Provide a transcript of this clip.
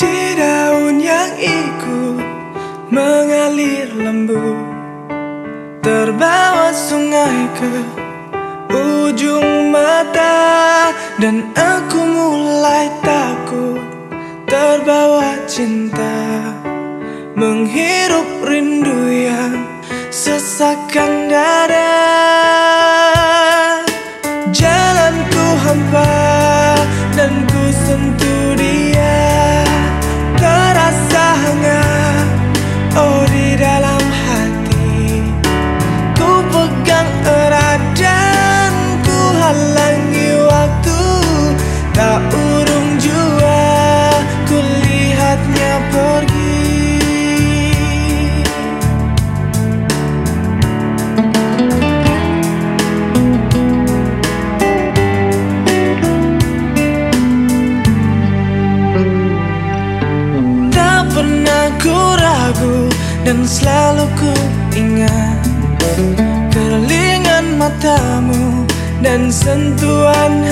Di daun yang ikut mengalir lembu Terbawa sungai ke ujung mata Dan aku mulai takut terbawa cinta. Menghirup rindu yang sesakkan dada Jalanku hampa dan selalu ku ingat. Kerlingan matamu dan sentuhan